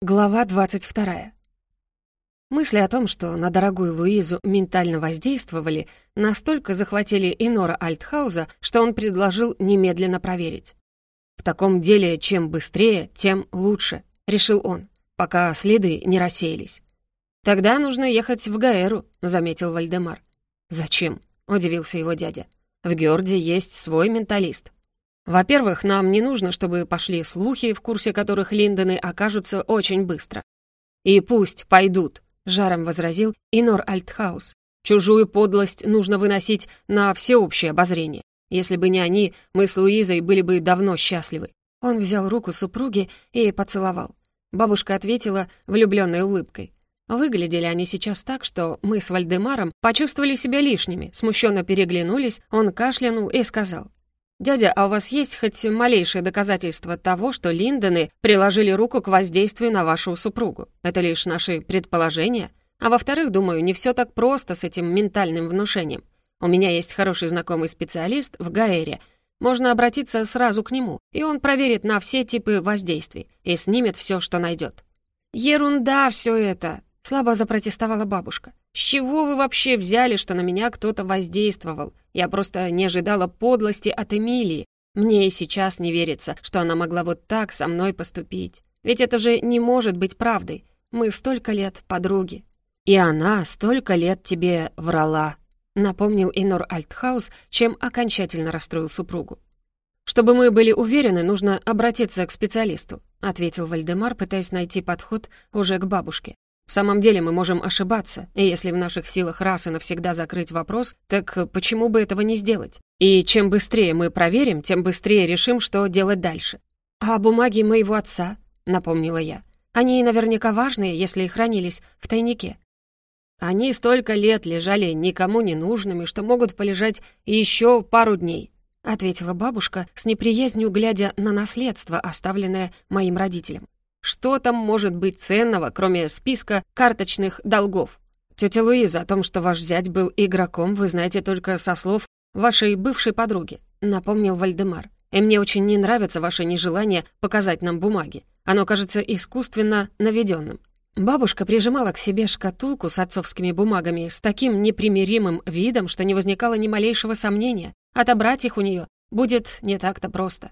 Глава 22. Мысли о том, что на дорогую Луизу ментально воздействовали, настолько захватили Инора Альтхауза, что он предложил немедленно проверить. «В таком деле, чем быстрее, тем лучше», — решил он, пока следы не рассеялись. «Тогда нужно ехать в Гаэру», — заметил Вальдемар. «Зачем?» — удивился его дядя. «В Георде есть свой менталист». «Во-первых, нам не нужно, чтобы пошли слухи, в курсе которых Линдоны окажутся очень быстро. И пусть пойдут», жаром возразил Инор Альтхаус. «Чужую подлость нужно выносить на всеобщее обозрение. Если бы не они, мы с Луизой были бы давно счастливы». Он взял руку супруги и поцеловал. Бабушка ответила влюбленной улыбкой. Выглядели они сейчас так, что мы с Вальдемаром почувствовали себя лишними, смущенно переглянулись, он кашлянул и сказал. «Дядя, а у вас есть хоть малейшее доказательство того, что Линдоны приложили руку к воздействию на вашу супругу? Это лишь наши предположения. А во-вторых, думаю, не все так просто с этим ментальным внушением. У меня есть хороший знакомый специалист в Гаэре. Можно обратиться сразу к нему, и он проверит на все типы воздействий и снимет все, что найдет. «Ерунда все это!» — слабо запротестовала бабушка. «С чего вы вообще взяли, что на меня кто-то воздействовал? Я просто не ожидала подлости от Эмилии. Мне и сейчас не верится, что она могла вот так со мной поступить. Ведь это же не может быть правдой. Мы столько лет подруги. И она столько лет тебе врала», — напомнил Инор Альтхаус, чем окончательно расстроил супругу. «Чтобы мы были уверены, нужно обратиться к специалисту», — ответил Вальдемар, пытаясь найти подход уже к бабушке. В самом деле мы можем ошибаться, и если в наших силах раз и навсегда закрыть вопрос, так почему бы этого не сделать? И чем быстрее мы проверим, тем быстрее решим, что делать дальше. «А бумаги моего отца?» — напомнила я. «Они наверняка важные, если и хранились в тайнике». «Они столько лет лежали никому не нужными, что могут полежать еще пару дней», — ответила бабушка с неприязнью, глядя на наследство, оставленное моим родителям. Что там может быть ценного, кроме списка карточных долгов? Тетя Луиза, о том, что ваш зять был игроком, вы знаете только со слов вашей бывшей подруги», — напомнил Вальдемар. «И мне очень не нравится ваше нежелание показать нам бумаги. Оно кажется искусственно наведенным. Бабушка прижимала к себе шкатулку с отцовскими бумагами с таким непримиримым видом, что не возникало ни малейшего сомнения. Отобрать их у нее будет не так-то просто.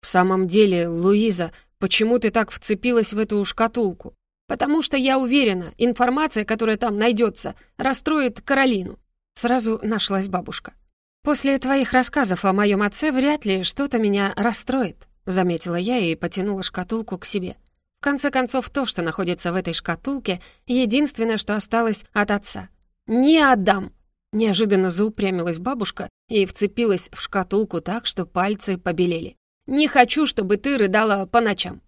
«В самом деле, Луиза, почему ты так вцепилась в эту шкатулку?» «Потому что я уверена, информация, которая там найдется, расстроит Каролину». Сразу нашлась бабушка. «После твоих рассказов о моем отце вряд ли что-то меня расстроит», заметила я и потянула шкатулку к себе. В конце концов, то, что находится в этой шкатулке, единственное, что осталось от отца. «Не отдам!» Неожиданно заупрямилась бабушка и вцепилась в шкатулку так, что пальцы побелели. Не хочу, чтобы ты рыдала по ночам».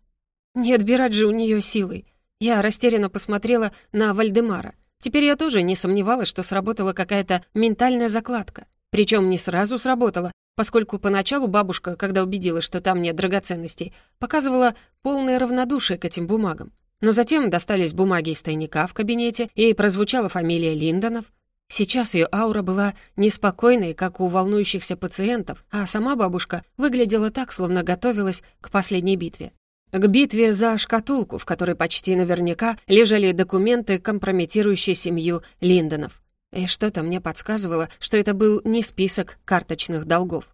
Не отбирать же у нее силой. Я растерянно посмотрела на Вальдемара. Теперь я тоже не сомневалась, что сработала какая-то ментальная закладка. Причем не сразу сработала, поскольку поначалу бабушка, когда убедилась, что там нет драгоценностей, показывала полное равнодушие к этим бумагам. Но затем достались бумаги из тайника в кабинете, и прозвучала фамилия Линдонов, Сейчас ее аура была неспокойной, как у волнующихся пациентов, а сама бабушка выглядела так, словно готовилась к последней битве. К битве за шкатулку, в которой почти наверняка лежали документы, компрометирующие семью Линдонов. И что-то мне подсказывало, что это был не список карточных долгов.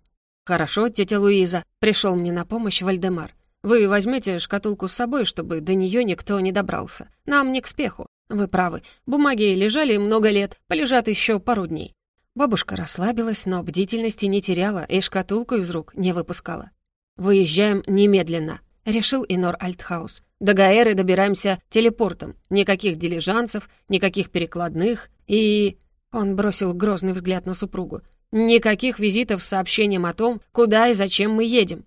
«Хорошо, тетя Луиза», — пришел мне на помощь Вальдемар. «Вы возьмете шкатулку с собой, чтобы до нее никто не добрался. Нам не к спеху. «Вы правы. Бумаги лежали много лет, полежат еще пару дней». Бабушка расслабилась, но бдительности не теряла и шкатулку из рук не выпускала. «Выезжаем немедленно», — решил Инор Альтхаус. «До Гаэры добираемся телепортом. Никаких дилижансов, никаких перекладных и...» Он бросил грозный взгляд на супругу. «Никаких визитов с сообщением о том, куда и зачем мы едем».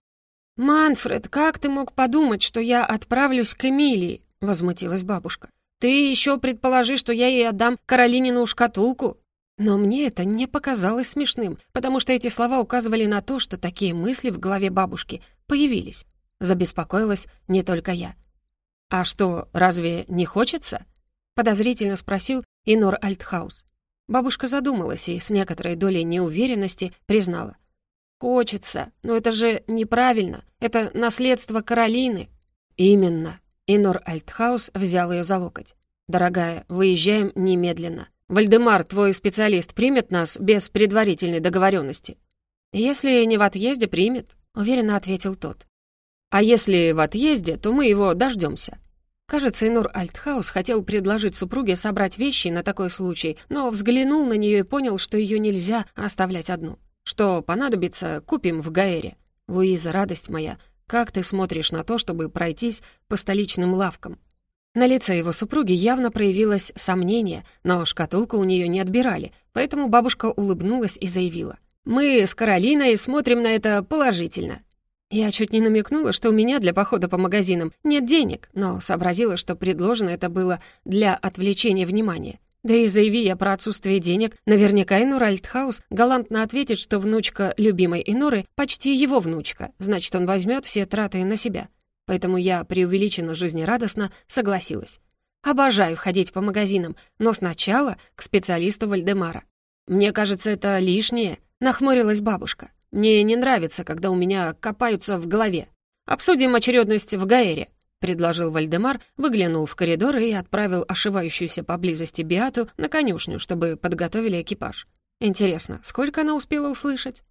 «Манфред, как ты мог подумать, что я отправлюсь к Эмилии?» — возмутилась бабушка. Ты еще предположи, что я ей отдам Каролинину шкатулку». Но мне это не показалось смешным, потому что эти слова указывали на то, что такие мысли в голове бабушки появились. Забеспокоилась не только я. «А что, разве не хочется?» — подозрительно спросил Инор Альтхаус. Бабушка задумалась и с некоторой долей неуверенности признала. «Хочется, но это же неправильно. Это наследство Каролины». «Именно», Инор Альтхаус взял ее за локоть. «Дорогая, выезжаем немедленно. Вальдемар, твой специалист, примет нас без предварительной договоренности. «Если не в отъезде, примет», — уверенно ответил тот. «А если в отъезде, то мы его дождемся. Кажется, Инур Альтхаус хотел предложить супруге собрать вещи на такой случай, но взглянул на нее и понял, что ее нельзя оставлять одну. Что понадобится, купим в Гаэре. Луиза, радость моя, как ты смотришь на то, чтобы пройтись по столичным лавкам? На лице его супруги явно проявилось сомнение, но шкатулку у нее не отбирали, поэтому бабушка улыбнулась и заявила. «Мы с Каролиной смотрим на это положительно. Я чуть не намекнула, что у меня для похода по магазинам нет денег, но сообразила, что предложено это было для отвлечения внимания. Да и заяви я про отсутствие денег, наверняка Инур Альтхаус галантно ответит, что внучка любимой Иноры почти его внучка, значит, он возьмет все траты на себя. Поэтому я преувеличенно жизнерадостно согласилась. Обожаю ходить по магазинам, но сначала к специалисту Вальдемара. «Мне кажется, это лишнее», — нахмурилась бабушка. Мне не нравится, когда у меня копаются в голове. Обсудим очередность в Гаэре», — предложил Вальдемар, выглянул в коридор и отправил ошивающуюся поблизости Биату на конюшню, чтобы подготовили экипаж. Интересно, сколько она успела услышать?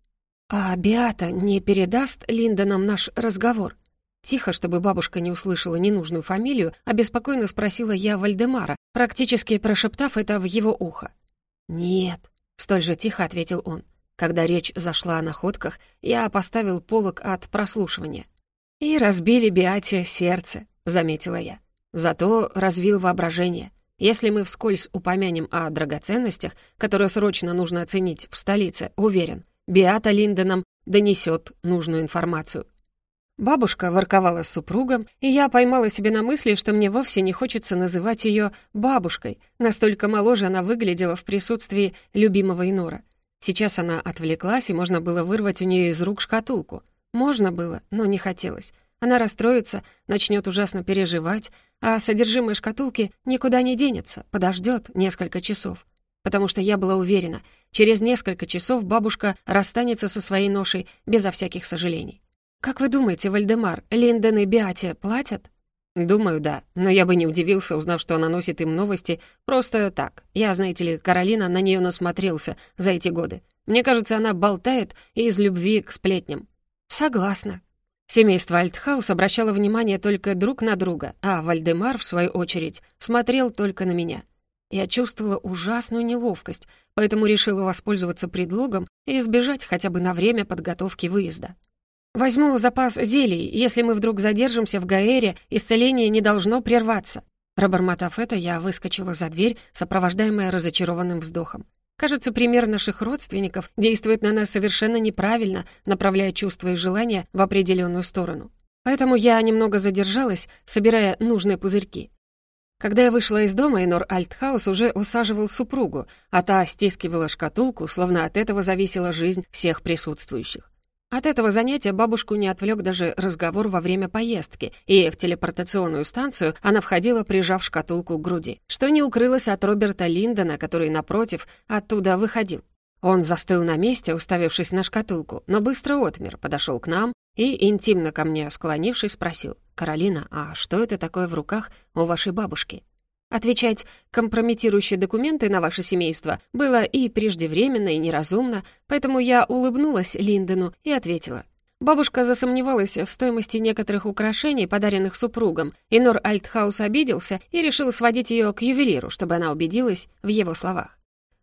«А Биата не передаст Линдонам наш разговор?» Тихо, чтобы бабушка не услышала ненужную фамилию, обеспокоенно спросила я Вальдемара, практически прошептав это в его ухо. «Нет», — столь же тихо ответил он. Когда речь зашла о находках, я поставил полок от прослушивания. «И разбили Биате сердце», — заметила я. Зато развил воображение. Если мы вскользь упомянем о драгоценностях, которые срочно нужно оценить в столице, уверен, Биата Линденом донесет нужную информацию. Бабушка ворковала с супругом, и я поймала себе на мысли, что мне вовсе не хочется называть ее бабушкой, настолько моложе она выглядела в присутствии любимого Инора. Сейчас она отвлеклась, и можно было вырвать у нее из рук шкатулку. Можно было, но не хотелось. Она расстроится, начнет ужасно переживать, а содержимое шкатулки никуда не денется, подождет несколько часов. Потому что я была уверена, через несколько часов бабушка расстанется со своей ношей безо всяких сожалений. «Как вы думаете, Вальдемар, Линден и Биате платят?» «Думаю, да. Но я бы не удивился, узнав, что она носит им новости просто так. Я, знаете ли, Каролина на нее насмотрелся за эти годы. Мне кажется, она болтает из любви к сплетням». «Согласна». Семейство Альтхаус обращало внимание только друг на друга, а Вальдемар, в свою очередь, смотрел только на меня. Я чувствовала ужасную неловкость, поэтому решила воспользоваться предлогом и избежать хотя бы на время подготовки выезда. «Возьму запас зелий. Если мы вдруг задержимся в Гаэре, исцеление не должно прерваться». Пробормотав это, я выскочила за дверь, сопровождаемая разочарованным вздохом. Кажется, пример наших родственников действует на нас совершенно неправильно, направляя чувства и желания в определенную сторону. Поэтому я немного задержалась, собирая нужные пузырьки. Когда я вышла из дома, Энор Альтхаус уже усаживал супругу, а та стискивала шкатулку, словно от этого зависела жизнь всех присутствующих. От этого занятия бабушку не отвлек даже разговор во время поездки, и в телепортационную станцию она входила, прижав шкатулку к груди, что не укрылось от Роберта Линдона, который, напротив, оттуда выходил. Он застыл на месте, уставившись на шкатулку, но быстро отмер, подошел к нам и, интимно ко мне склонившись, спросил, «Каролина, а что это такое в руках у вашей бабушки?» Отвечать компрометирующие документы на ваше семейство было и преждевременно, и неразумно, поэтому я улыбнулась Линдену и ответила. Бабушка засомневалась в стоимости некоторых украшений, подаренных супругом, и Нор Альтхаус обиделся и решил сводить ее к ювелиру, чтобы она убедилась в его словах.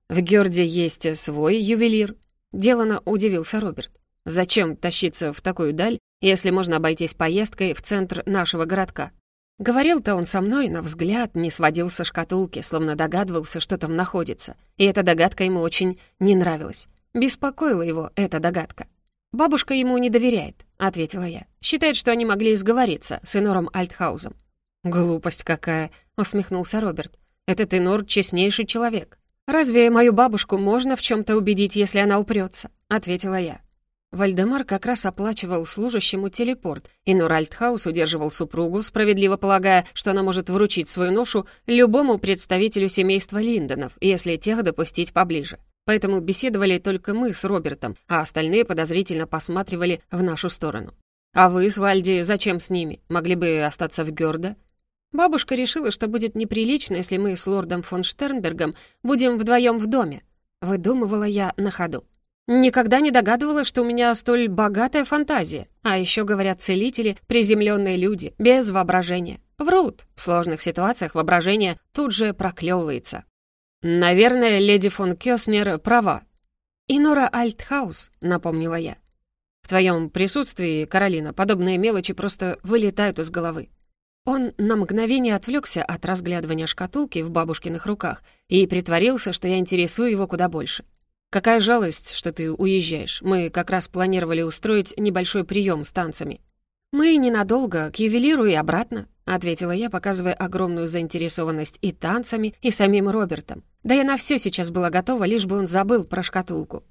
«В Гёрде есть свой ювелир», — делано удивился Роберт. «Зачем тащиться в такую даль, если можно обойтись поездкой в центр нашего городка?» Говорил-то он со мной, на взгляд не сводил со шкатулки, словно догадывался, что там находится. И эта догадка ему очень не нравилась. Беспокоила его эта догадка. «Бабушка ему не доверяет», — ответила я. «Считает, что они могли сговориться с Энором Альтхаузом». «Глупость какая», — усмехнулся Роберт. «Этот инор — честнейший человек». «Разве мою бабушку можно в чем то убедить, если она упрется? ответила я. Вальдемар как раз оплачивал служащему телепорт, инор Альтхаус удерживал супругу, справедливо полагая, что она может вручить свою ношу любому представителю семейства Линдонов, если тех допустить поближе. Поэтому беседовали только мы с Робертом, а остальные подозрительно посматривали в нашу сторону. «А вы с Вальди зачем с ними? Могли бы остаться в Гёрде?» Бабушка решила, что будет неприлично, если мы с лордом фон Штернбергом будем вдвоем в доме. Выдумывала я на ходу. Никогда не догадывалась, что у меня столь богатая фантазия. А еще, говорят целители, приземленные люди, без воображения. Врут. В сложных ситуациях воображение тут же проклевывается. Наверное, леди фон Кёснер права. И Нора Альтхаус, напомнила я. В твоем присутствии, Каролина, подобные мелочи просто вылетают из головы. Он на мгновение отвлекся от разглядывания шкатулки в бабушкиных руках и притворился, что я интересую его куда больше. «Какая жалость, что ты уезжаешь. Мы как раз планировали устроить небольшой прием с танцами». «Мы ненадолго, к ювелиру и обратно», — ответила я, показывая огромную заинтересованность и танцами, и самим Робертом. Да я на все сейчас была готова, лишь бы он забыл про шкатулку.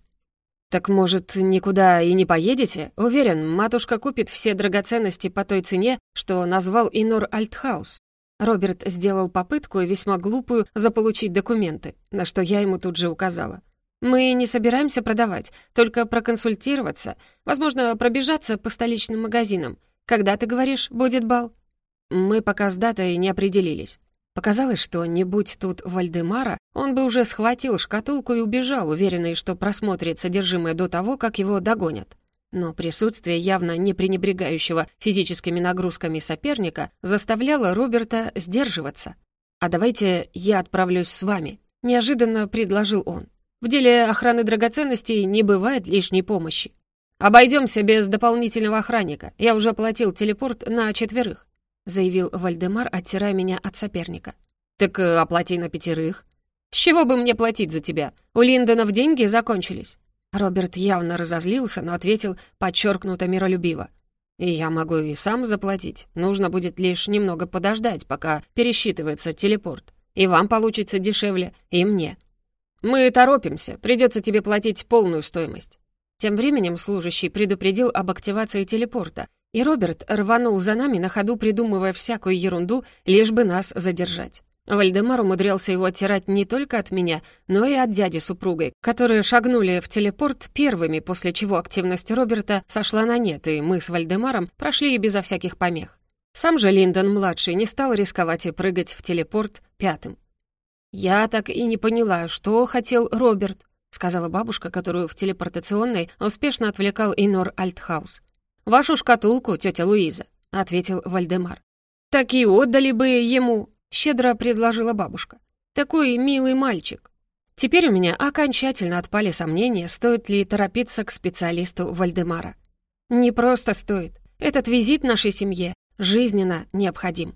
«Так, может, никуда и не поедете? Уверен, матушка купит все драгоценности по той цене, что назвал Инор Альтхаус». Роберт сделал попытку, весьма глупую, заполучить документы, на что я ему тут же указала. «Мы не собираемся продавать, только проконсультироваться, возможно, пробежаться по столичным магазинам. Когда, ты говоришь, будет бал?» Мы пока с датой не определились. Показалось, что не будь тут Вальдемара, он бы уже схватил шкатулку и убежал, уверенный, что просмотрит содержимое до того, как его догонят. Но присутствие явно не пренебрегающего физическими нагрузками соперника заставляло Роберта сдерживаться. «А давайте я отправлюсь с вами», — неожиданно предложил он. «В деле охраны драгоценностей не бывает лишней помощи. Обойдемся без дополнительного охранника. Я уже оплатил телепорт на четверых. — заявил Вальдемар, оттирая меня от соперника. «Так э, оплати на пятерых». «С чего бы мне платить за тебя? У Линдонов деньги закончились». Роберт явно разозлился, но ответил подчеркнуто миролюбиво. «И я могу и сам заплатить. Нужно будет лишь немного подождать, пока пересчитывается телепорт. И вам получится дешевле, и мне». «Мы торопимся, придется тебе платить полную стоимость». Тем временем служащий предупредил об активации телепорта, и Роберт рванул за нами на ходу, придумывая всякую ерунду, лишь бы нас задержать. Вальдемар умудрялся его оттирать не только от меня, но и от дяди с супругой, которые шагнули в телепорт первыми, после чего активность Роберта сошла на нет, и мы с Вальдемаром прошли безо всяких помех. Сам же Линдон-младший не стал рисковать и прыгать в телепорт пятым. «Я так и не поняла, что хотел Роберт», — сказала бабушка, которую в телепортационной успешно отвлекал инор Альтхаус. «Вашу шкатулку, тетя Луиза», — ответил Вальдемар. «Так и отдали бы ему», — щедро предложила бабушка. «Такой милый мальчик». Теперь у меня окончательно отпали сомнения, стоит ли торопиться к специалисту Вальдемара. Не просто стоит. Этот визит нашей семье жизненно необходим.